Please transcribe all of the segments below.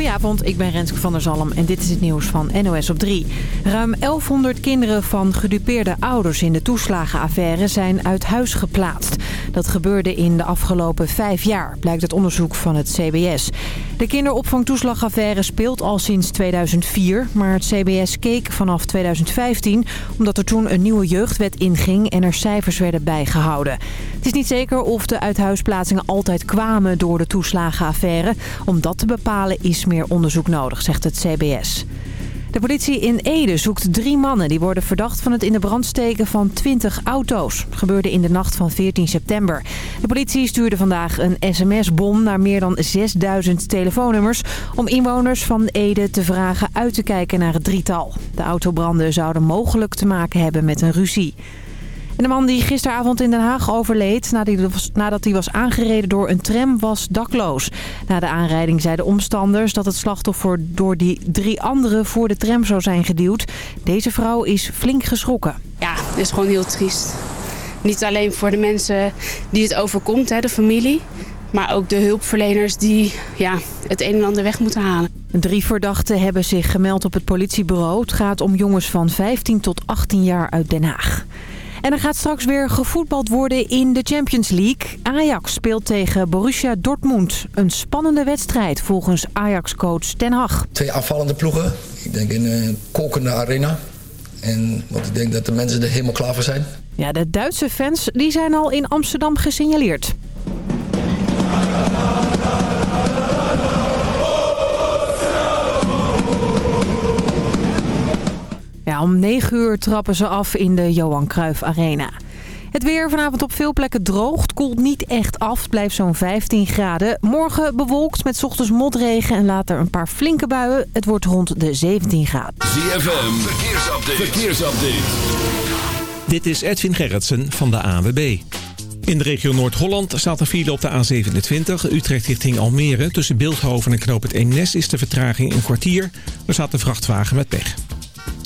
Goedenavond, ik ben Renske van der Zalm en dit is het nieuws van NOS op 3. Ruim 1100 kinderen van gedupeerde ouders in de toeslagenaffaire zijn uit huis geplaatst. Dat gebeurde in de afgelopen vijf jaar, blijkt het onderzoek van het CBS. De kinderopvangtoeslagaffaire speelt al sinds 2004, maar het CBS keek vanaf 2015... omdat er toen een nieuwe jeugdwet inging en er cijfers werden bijgehouden. Het is niet zeker of de uithuisplaatsingen altijd kwamen door de toeslagenaffaire. Om dat te bepalen is meer onderzoek nodig, zegt het CBS. De politie in Ede zoekt drie mannen die worden verdacht van het in de brand steken van 20 auto's. Gebeurde in de nacht van 14 september. De politie stuurde vandaag een sms-bom naar meer dan 6000 telefoonnummers... om inwoners van Ede te vragen uit te kijken naar het drietal. De autobranden zouden mogelijk te maken hebben met een ruzie. En de man die gisteravond in Den Haag overleed nadat hij was aangereden door een tram was dakloos. Na de aanrijding zeiden omstanders dat het slachtoffer door die drie anderen voor de tram zou zijn geduwd. Deze vrouw is flink geschrokken. Ja, het is gewoon heel triest. Niet alleen voor de mensen die het overkomt, hè, de familie. Maar ook de hulpverleners die ja, het een en ander weg moeten halen. Drie verdachten hebben zich gemeld op het politiebureau. Het gaat om jongens van 15 tot 18 jaar uit Den Haag. En er gaat straks weer gevoetbald worden in de Champions League. Ajax speelt tegen Borussia Dortmund. Een spannende wedstrijd volgens Ajax-coach Ten Hag. Twee afvallende ploegen. Ik denk in een kokende arena. En wat ik denk dat de mensen er helemaal klaar voor zijn. Ja, de Duitse fans die zijn al in Amsterdam gesignaleerd. Ja, om 9 uur trappen ze af in de Johan Cruijff Arena. Het weer vanavond op veel plekken droogt, koelt niet echt af, blijft zo'n 15 graden. Morgen bewolkt met ochtends motregen en later een paar flinke buien. Het wordt rond de 17 graden. ZFM, verkeersupdate. verkeersupdate. Dit is Edwin Gerritsen van de AWB. In de regio Noord-Holland staat een file op de A27, Utrecht richting Almere. Tussen Beeldhoven en Knoop het Eemnes is de vertraging een kwartier. Er staat een vrachtwagen met pech.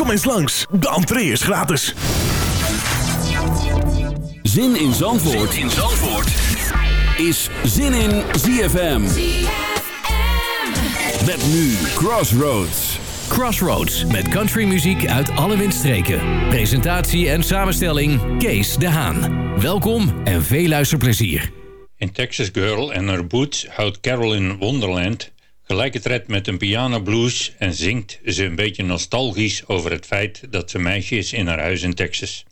Kom eens langs, de entree is gratis. Zin in Zandvoort, in Zandvoort. is Zin in ZFM. Met nu Crossroads. Crossroads met countrymuziek uit alle windstreken. Presentatie en samenstelling Kees de Haan. Welkom en veel luisterplezier. In Texas Girl en haar boots houdt Carolyn Wonderland gelijk het red met een piano blues en zingt ze een beetje nostalgisch over het feit dat ze meisje is in haar huis in Texas.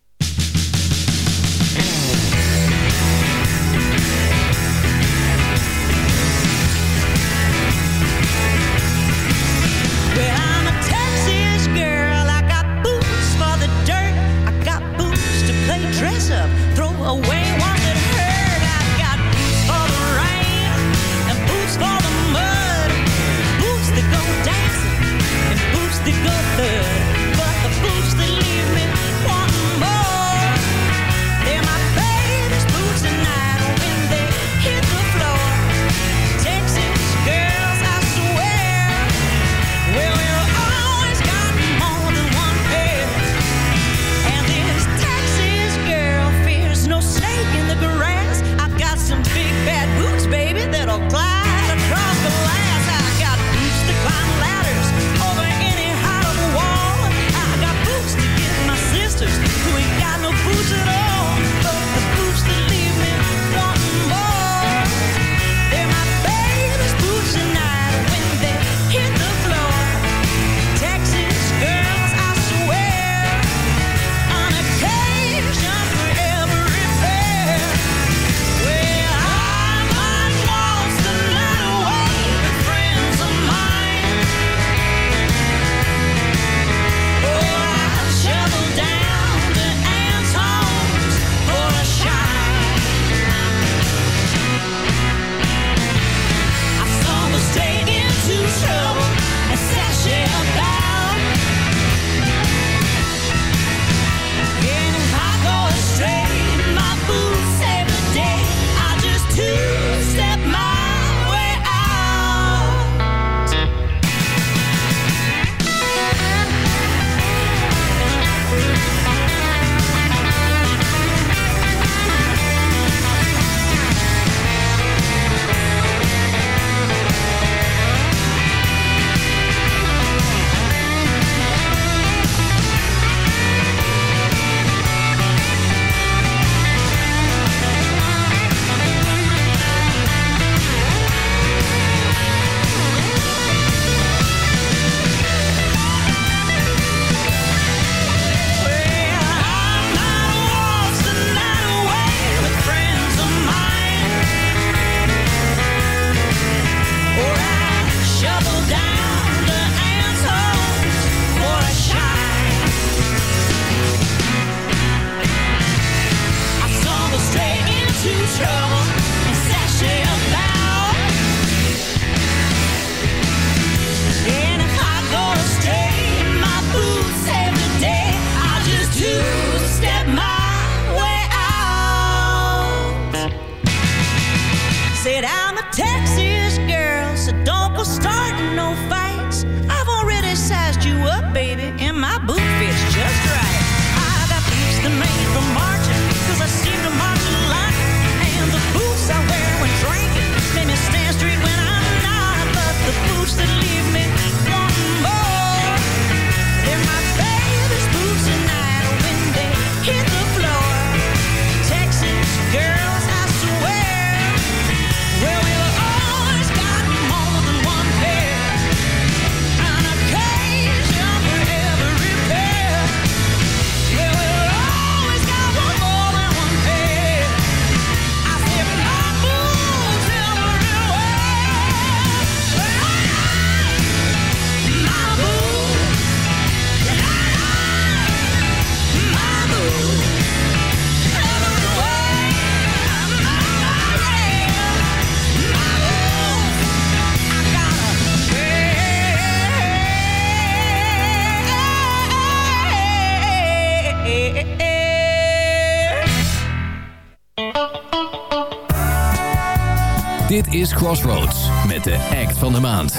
Crossroads met de act van de maand.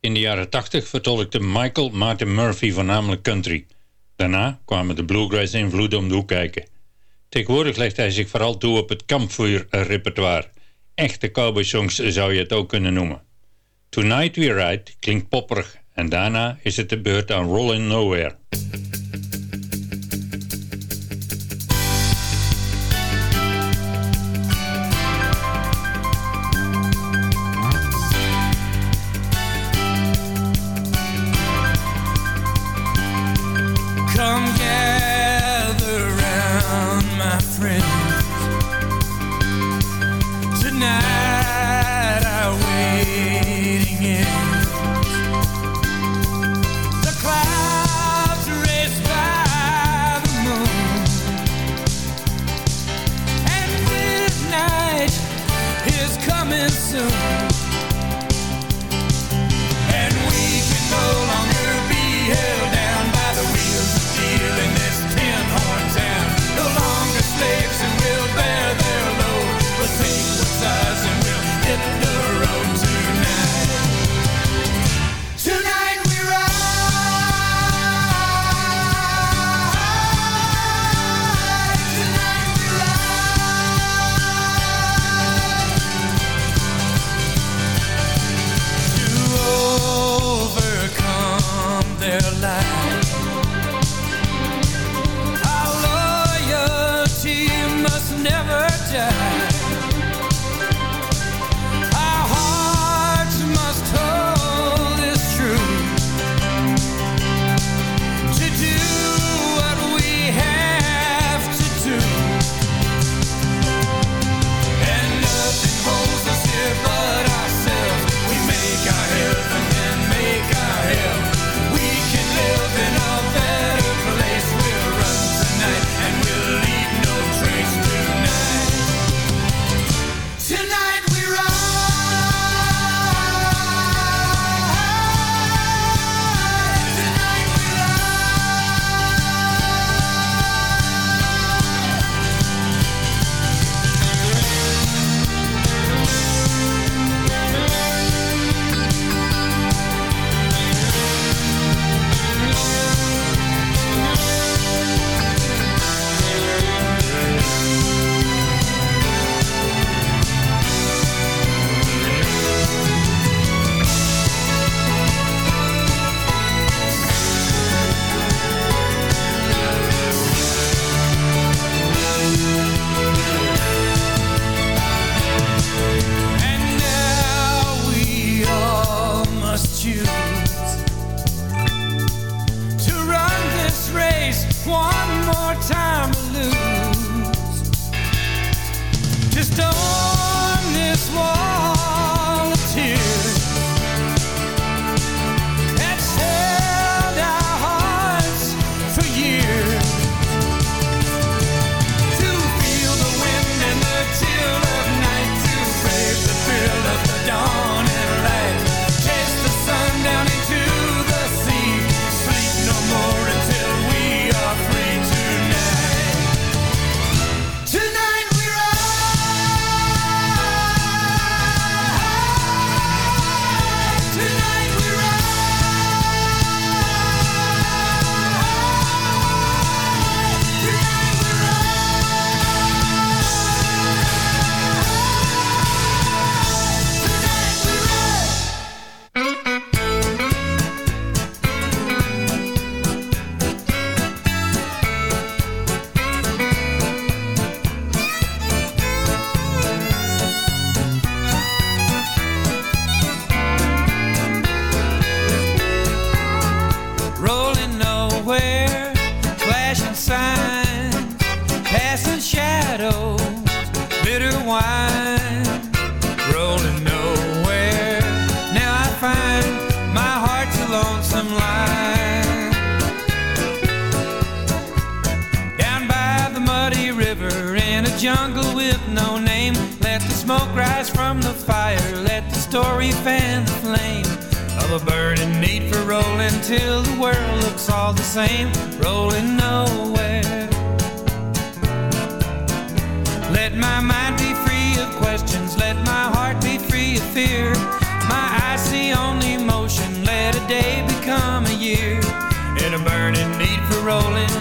In de jaren 80 vertolkte Michael Martin Murphy voornamelijk country. Daarna kwamen de bluegrass-invloeden om de hoek kijken. Tegenwoordig legt hij zich vooral toe op het kampvuur-repertoire. Echte cowboy-songs zou je het ook kunnen noemen. Tonight We Ride klinkt popperig en daarna is het de beurt aan Rollin' Nowhere.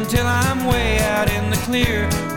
until I'm way out in the clear.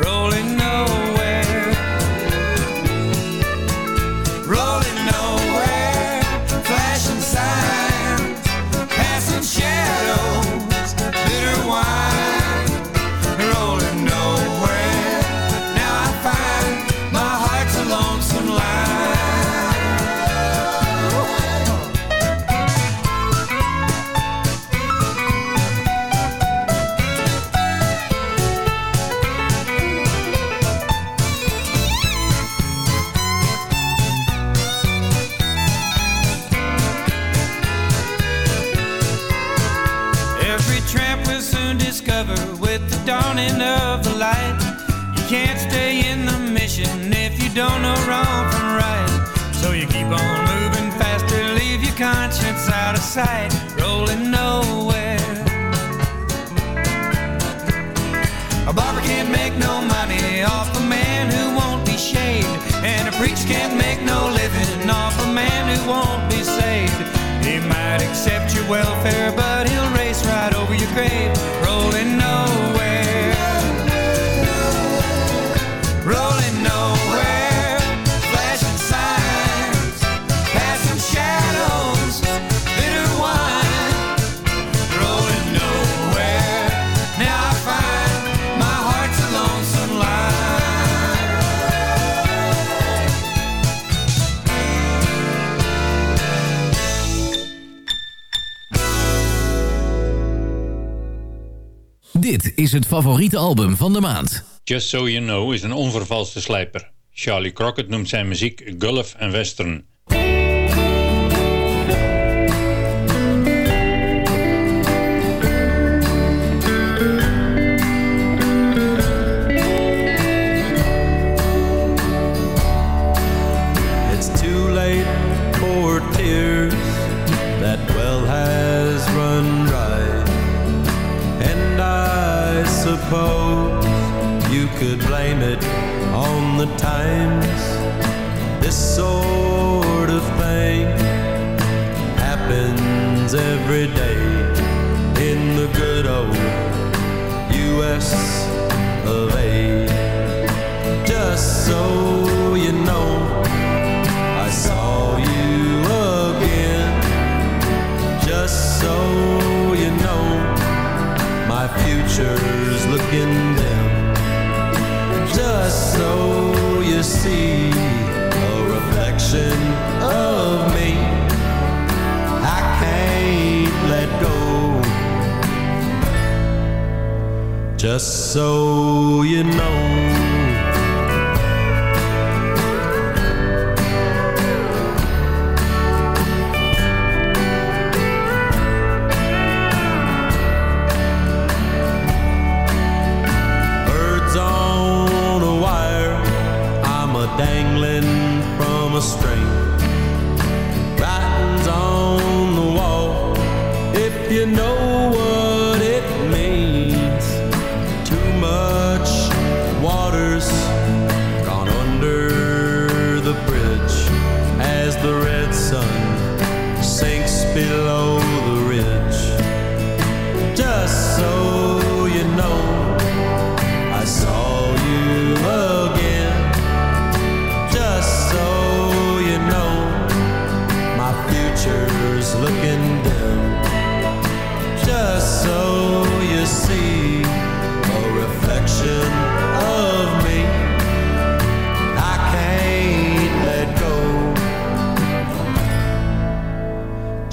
Dit is het favoriete album van de maand. Just So You Know is een onvervalste slijper. Charlie Crockett noemt zijn muziek Gulf en Western. the times this sort of thing happens every day in the good old U.S. of A. Just so you know, I saw you again. Just so you know, my future's looking there just so you see a reflection of me. I can't let go. Just so you know.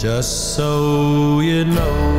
Just so you know.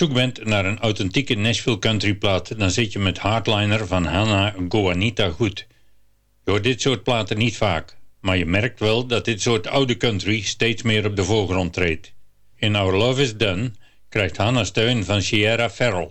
zoek bent naar een authentieke Nashville country plaat, dan zit je met Hardliner van Hannah Goanita goed. Je hoort dit soort platen niet vaak, maar je merkt wel dat dit soort oude country steeds meer op de voorgrond treedt. In Our Love Is Done krijgt Hannah steun van Sierra Farrell.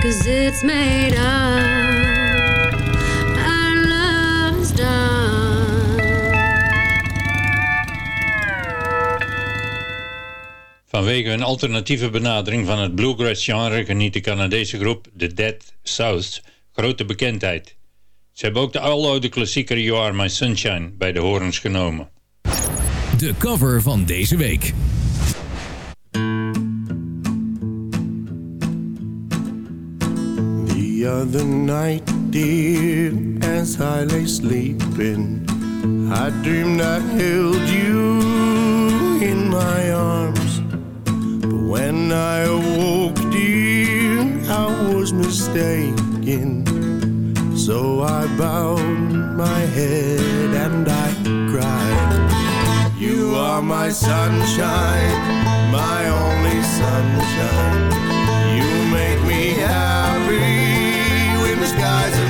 cause it's made up. Our love. Vanwege een alternatieve benadering van het bluegrass genre geniet de Canadese groep The Dead South grote bekendheid. Ze hebben ook de aloude klassieker You Are My Sunshine bij de horens genomen. De cover van deze week. other night, dear, as I lay sleeping, I dreamed I held you in my arms. But when I awoke, dear, I was mistaken. So I bowed my head and I cried. You are my sunshine, my only sunshine. When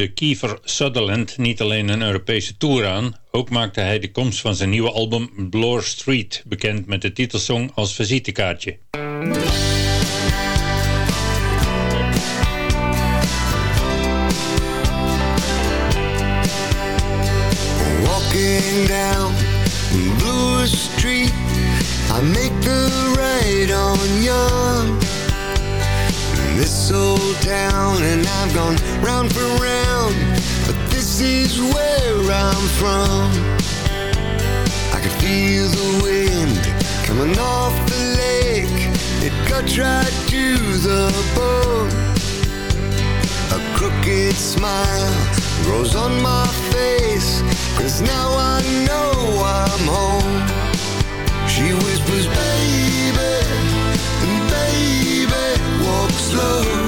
kondigde Kiefer Sutherland niet alleen een Europese tour aan, ook maakte hij de komst van zijn nieuwe album Bloor Street bekend met de titelsong als visitekaartje. Right to the bone. A crooked smile grows on my face Cause now I know I'm home She whispers, baby, baby, walk slow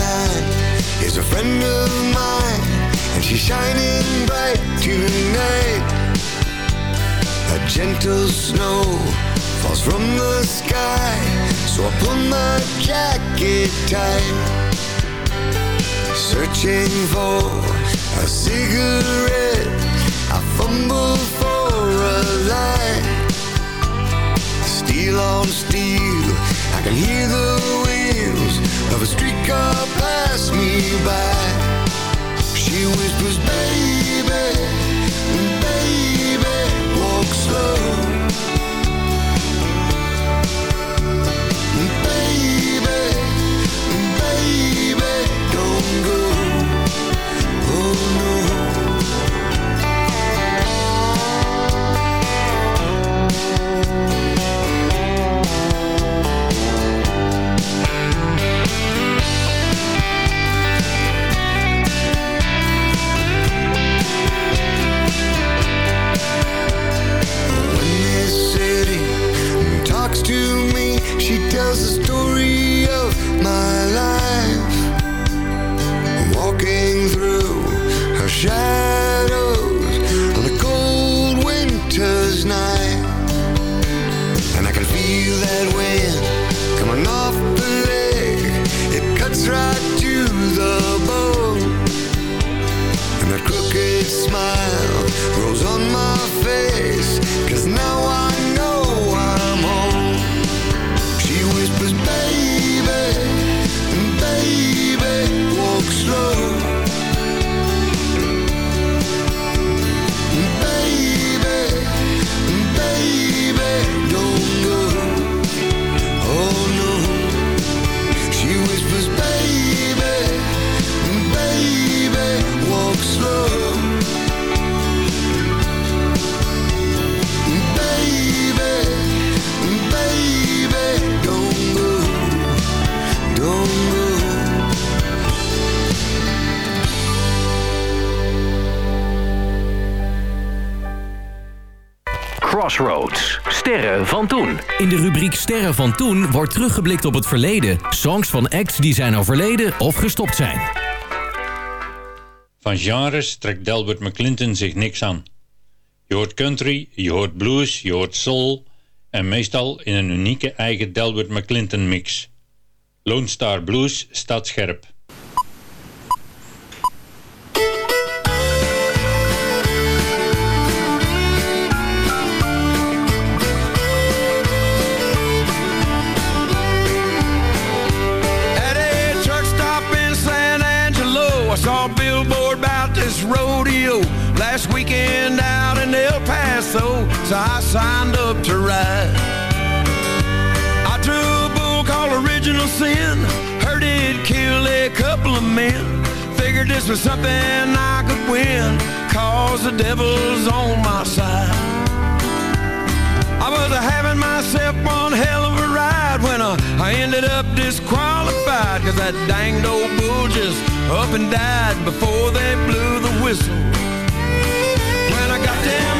skyline is a friend of mine And she's shining bright tonight. A gentle snow falls from the sky So I pull my jacket tight. Searching for a cigarette I fumble for a light. Steel on steel I can hear the wheels Of a streetcar pass me by. She whispers, baby, Sterren van toen wordt teruggeblikt op het verleden. Songs van acts die zijn overleden of gestopt zijn. Van genres trekt Delbert McClinton zich niks aan. Je hoort country, je hoort blues, je hoort soul... en meestal in een unieke eigen Delbert McClinton mix. Lone Star Blues staat scherp. I signed up to ride. I drew a bull called Original Sin, heard it kill a couple of men. Figured this was something I could win, cause the devil's on my side. I was having myself one hell of a ride when uh, I ended up disqualified Cause that danged old bull just up and died before they blew the whistle When I got them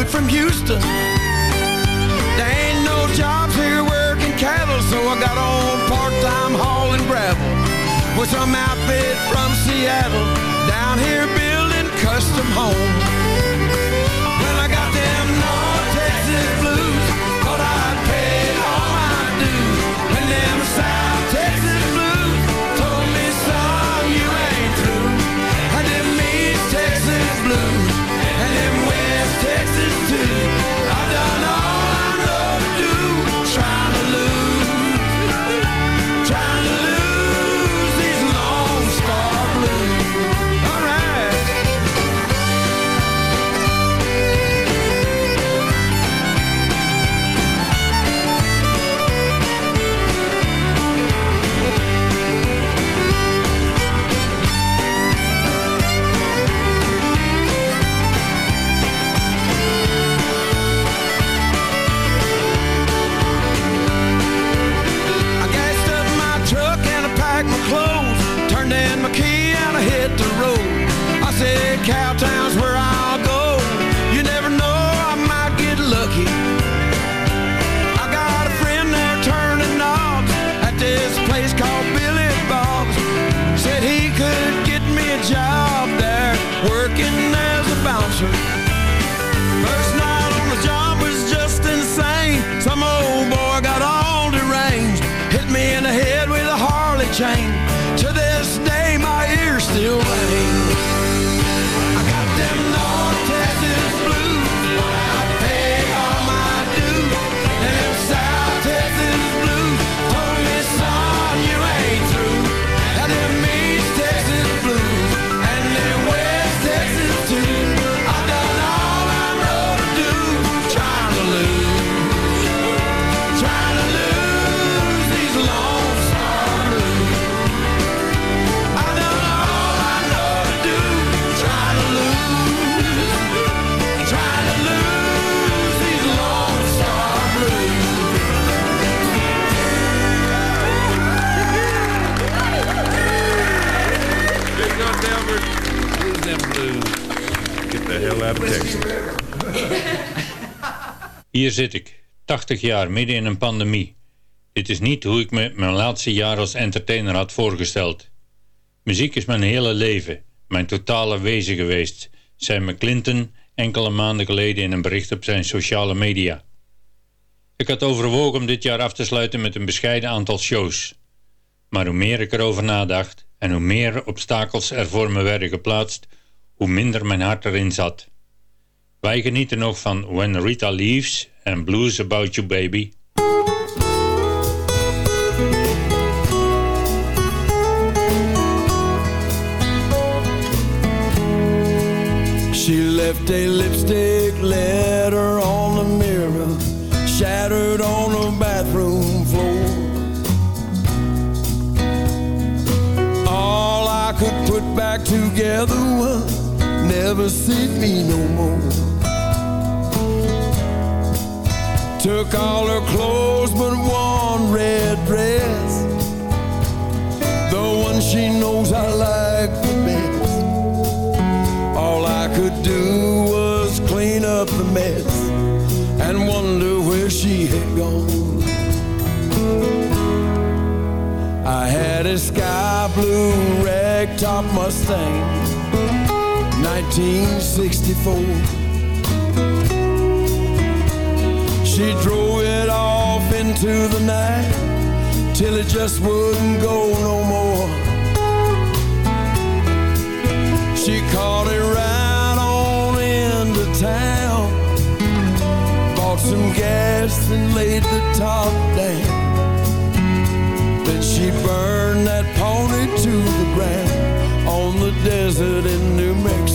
dude from Houston. There ain't no jobs here working cattle So I got on part-time hauling gravel With some outfit from Seattle. Down here building custom homes Hier zit ik, 80 jaar midden in een pandemie. Dit is niet hoe ik me mijn laatste jaar als entertainer had voorgesteld. Muziek is mijn hele leven, mijn totale wezen geweest, zei McClinton enkele maanden geleden in een bericht op zijn sociale media. Ik had overwogen om dit jaar af te sluiten met een bescheiden aantal shows. Maar hoe meer ik erover nadacht en hoe meer obstakels er voor me werden geplaatst, hoe minder mijn hart erin zat. Wij genieten nog van When Rita Leaves en Blues About You Baby. She left a lipstick letter on the mirror Shattered on the bathroom floor All I could put back together was never see me no more. Took all her clothes but one red dress, the one she knows I like the best. All I could do was clean up the mess and wonder where she had gone. I had a sky blue ragtop Mustang, 1964. She drove it off into the night till it just wouldn't go no more. She caught it right on into town, bought some gas and laid the top down. Then she burned that pony to the ground on the desert in New Mexico.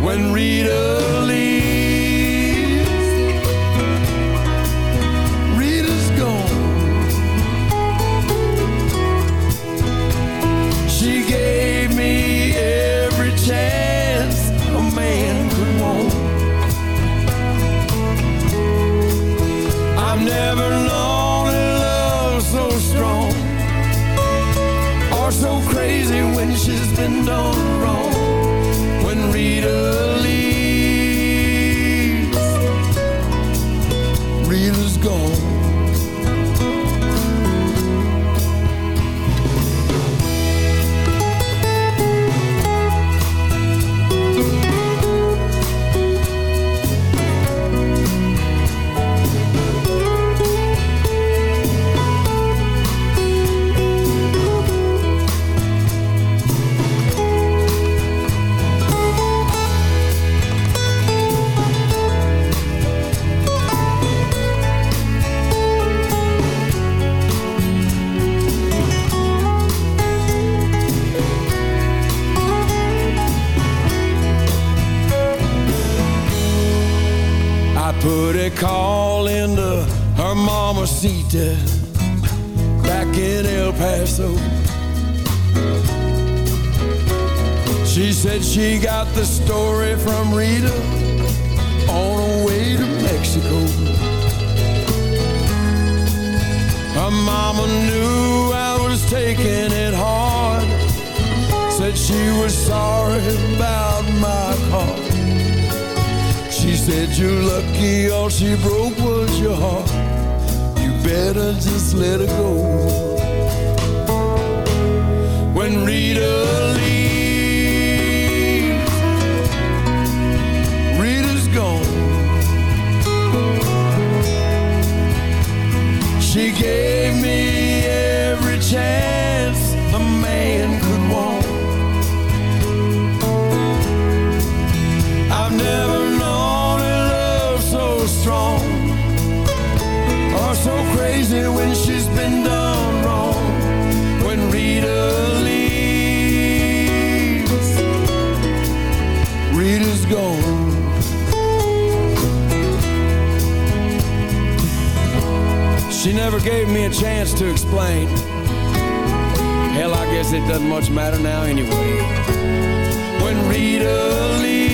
When Rita leaves, she's back in El Paso. She said she got the story from Rita on her way to Mexico. Her mama knew I was taking it hard. Said she was sorry about my car. She said you're lucky all she broke was your heart. Better just let her go. When Rita leaves, Rita's gone. She gave me every chance She never gave me a chance to explain. Hell, I guess it doesn't much matter now anyway. When Rita leaves,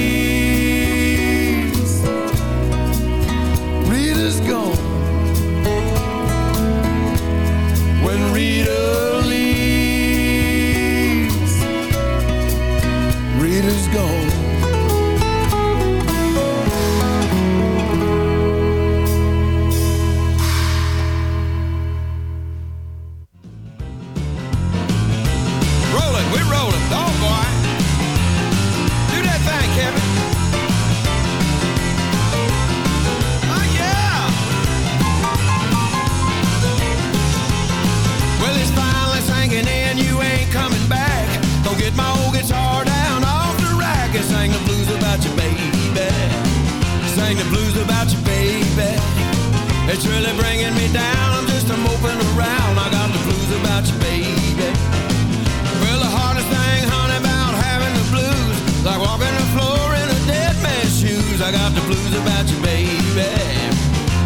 I got the blues about you, baby.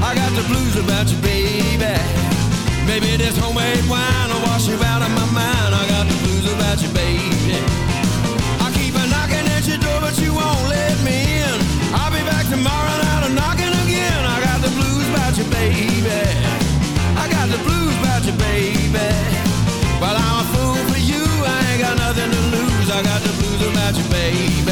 I got the blues about you, baby. Maybe this homemade wine will wash you out of my mind. I got the blues about you, baby. I keep a knocking at your door, but you won't let me in. I'll be back tomorrow night and knocking again. I got the blues about you, baby. I got the blues about you, baby. Well, I'm a fool for you. I ain't got nothing to lose. I got the blues about you, baby.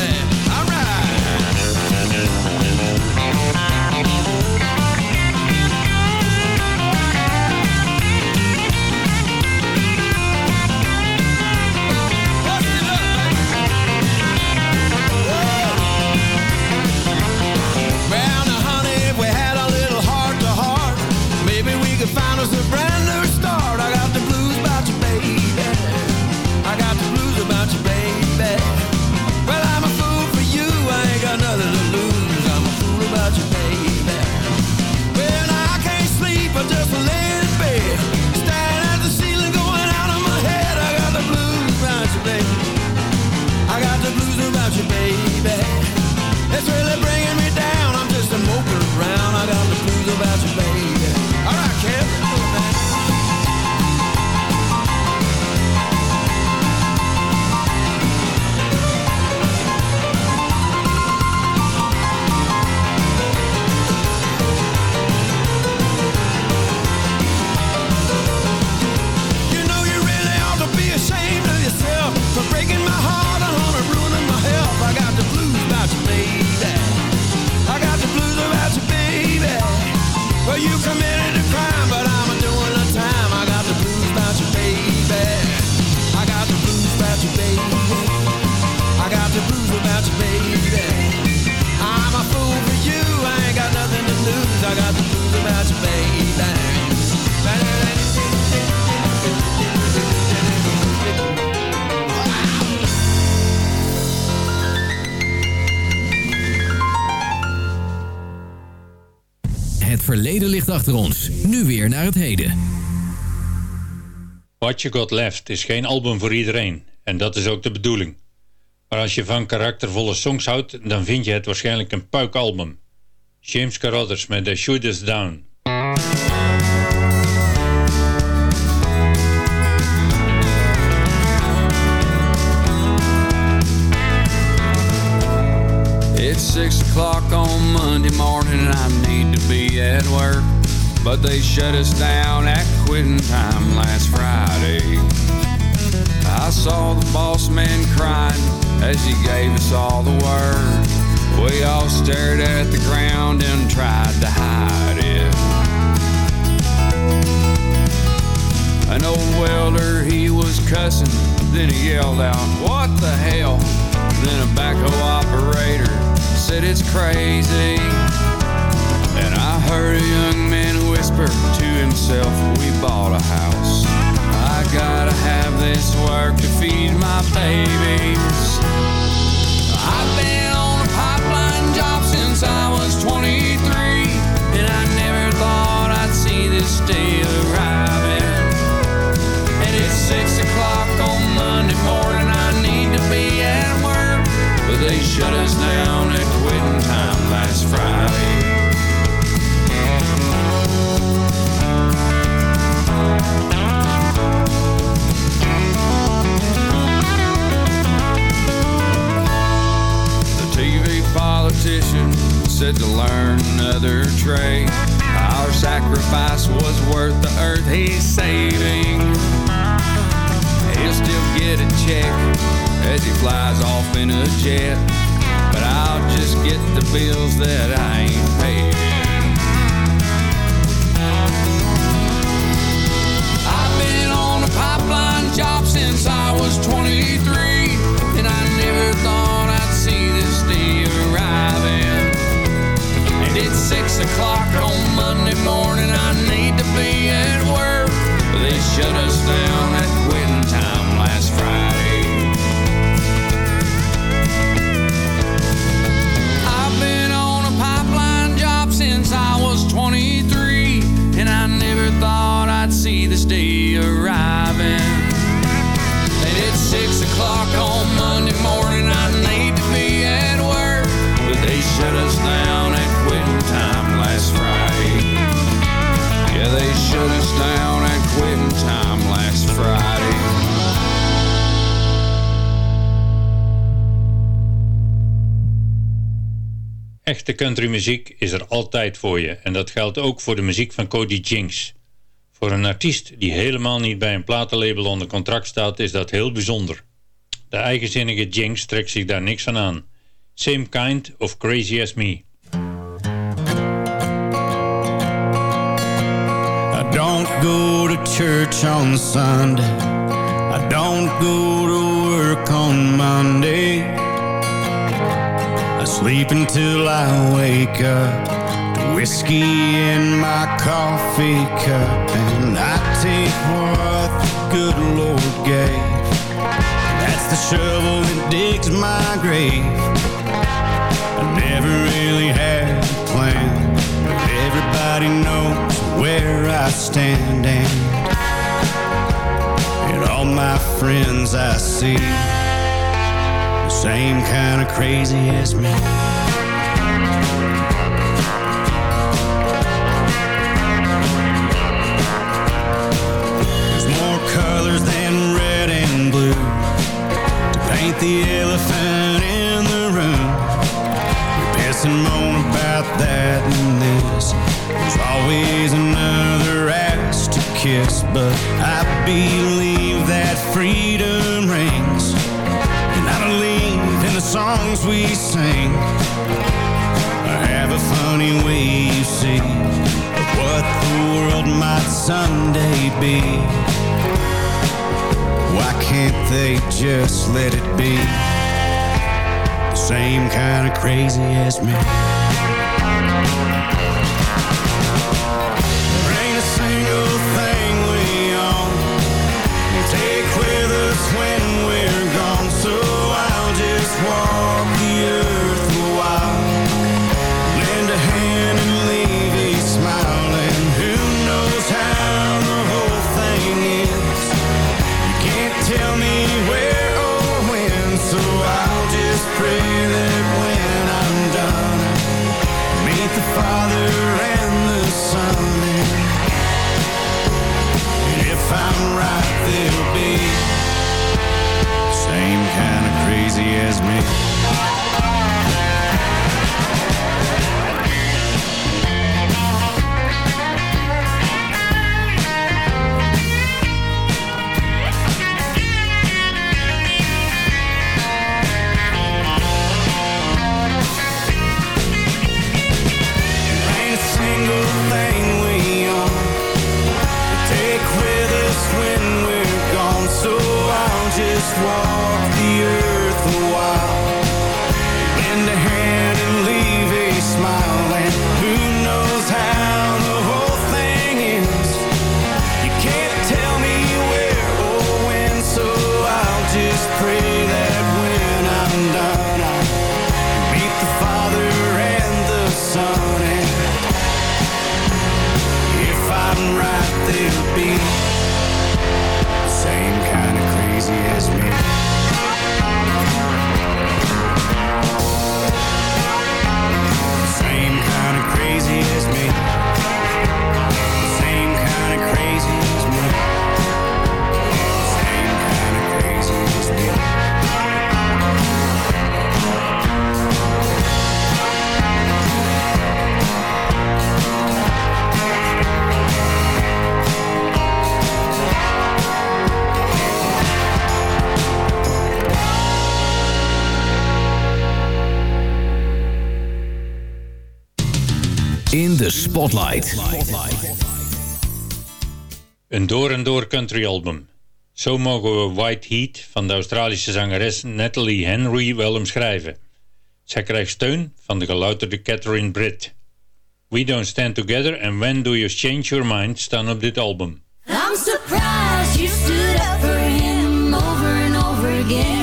Heden. What You Got Left is geen album voor iedereen. En dat is ook de bedoeling. Maar als je van karaktervolle songs houdt, dan vind je het waarschijnlijk een puikalbum. James Carruthers met The Shoot Us Down. It's six o'clock on Monday morning and I need to be at work. But they shut us down at quitting time last Friday. I saw the boss man crying as he gave us all the word. We all stared at the ground and tried to hide it. An old welder, he was cussing, then he yelled out, What the hell? Then a backhoe operator said it's crazy. And I heard a young to himself, We bought a house. I gotta have this work to feed my babies. I've been on a pipeline job since I was 23, and I never thought I'd see this day arriving. And it's six o'clock on Monday morning, I need to be at work, but they shut us down at quitting time last Friday. Politician said to learn another trade. Our sacrifice was worth the earth he's saving. He'll still get a check as he flies off in a jet. But I'll just get the bills that I ain't paying. I've been on a pipeline job since I was 23, it's six o'clock on Monday morning, I need to be at work. They shut us down at quitting time last Friday. I've been on a pipeline job since I was 23, and I never thought I'd see this day arriving. It's six o'clock on Monday morning, I need to be at work, but they shut us down shut us down time last Friday. Echte countrymuziek is er altijd voor je en dat geldt ook voor de muziek van Cody Jinks. Voor een artiest die helemaal niet bij een platenlabel onder contract staat is dat heel bijzonder. De eigenzinnige Jinks trekt zich daar niks van aan. Same kind of crazy as me. Go to church on Sunday. I don't go to work on Monday. I sleep until I wake up whiskey in my coffee cup. And I take what the good Lord gave. That's the shovel that digs my grave. I never really had a plan. Everybody knows where I stand and, and all my friends I see the same kind of crazy as me. There's more colors than red and blue to paint the elephant in the room. We piss and moan about that and this. There's always another ass to kiss, but I believe that freedom rings. And I believe in the songs we sing. I have a funny way you see of what the world might someday be. Why can't they just let it be? The same kind of crazy as me. There ain't a single thing Spotlight. Een door en door country album. Zo mogen we White Heat van de Australische zangeres Natalie Henry wel omschrijven. Zij krijgt steun van de gelouterde Catherine Britt. We Don't Stand Together en When Do You Change Your Mind staan op dit album. I'm surprised you stood up for him over and over again.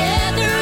Together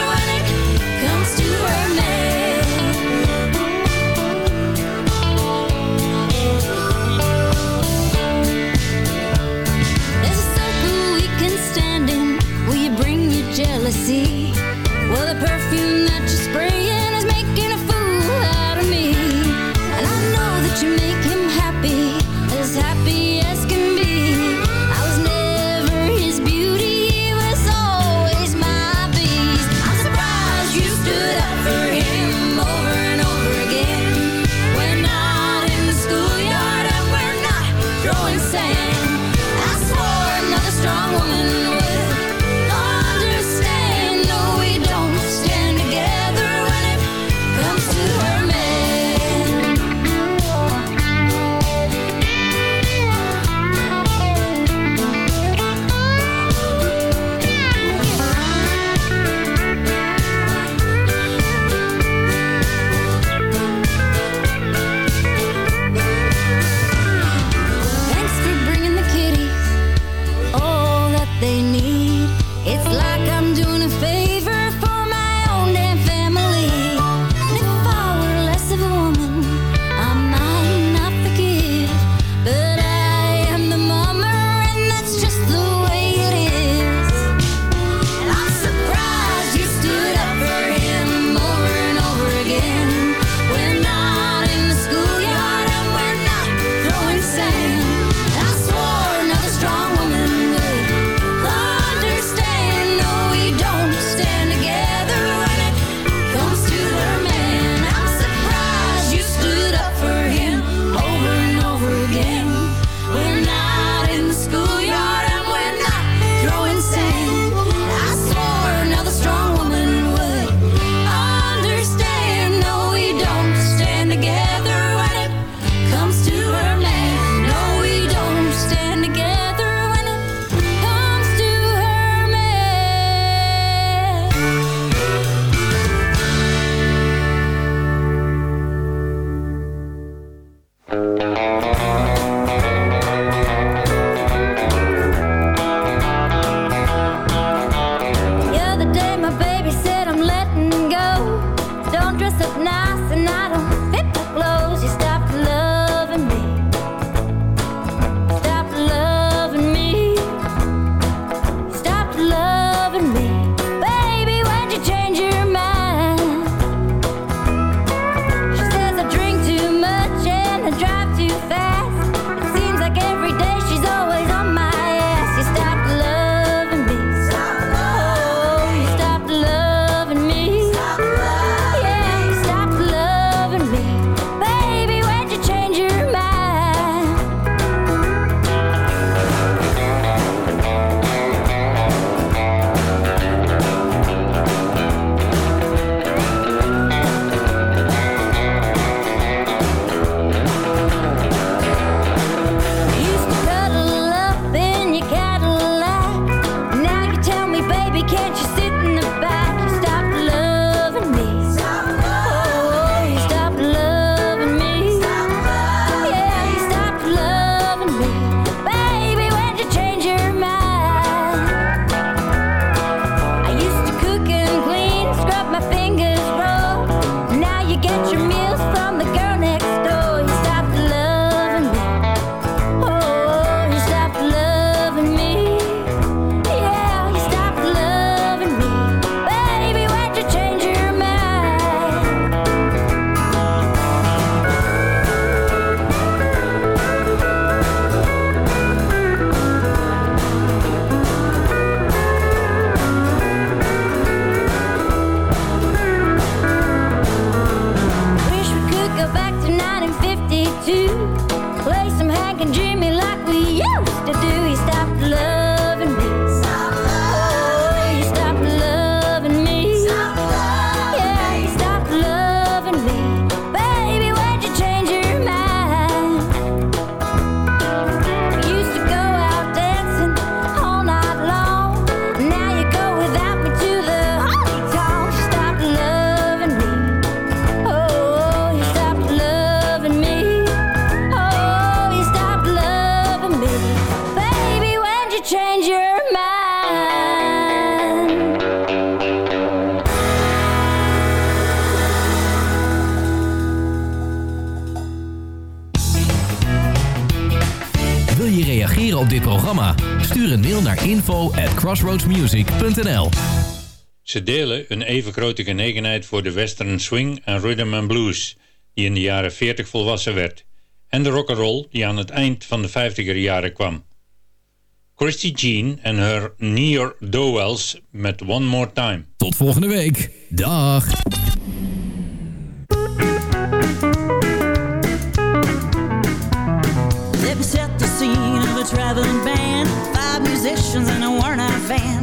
crossroadsmusic.nl Ze delen een even grote genegenheid voor de western swing en rhythm and blues, die in de jaren 40 volwassen werd, en de rock en roll die aan het eind van de 50er jaren kwam. Christy Jean en haar Near Dowells met One More Time. Tot volgende week. Dag. Let set the scene of a traveling band Five musicians and a worn van.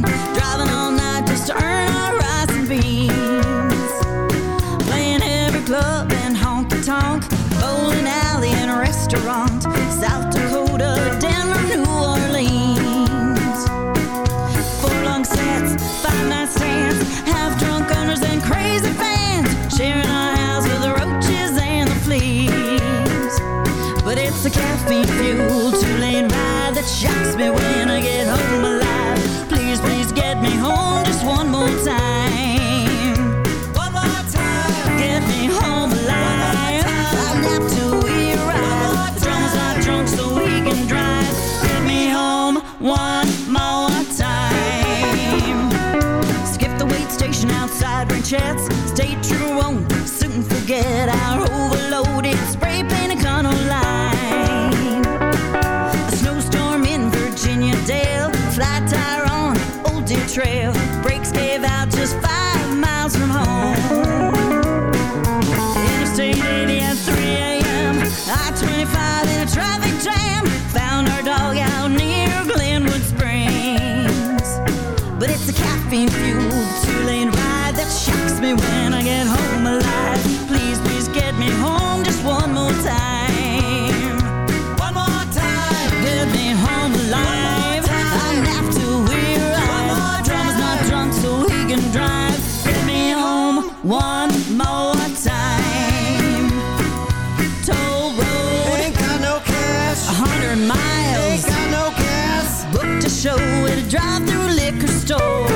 trail breaks me out just five miles from home. Interstate 80 at 3 a.m. I-25 in a traffic jam. Found our dog out near Glenwood Springs. But it's a caffeine-fueled two-lane ride that shocks me when I get home alive. 走.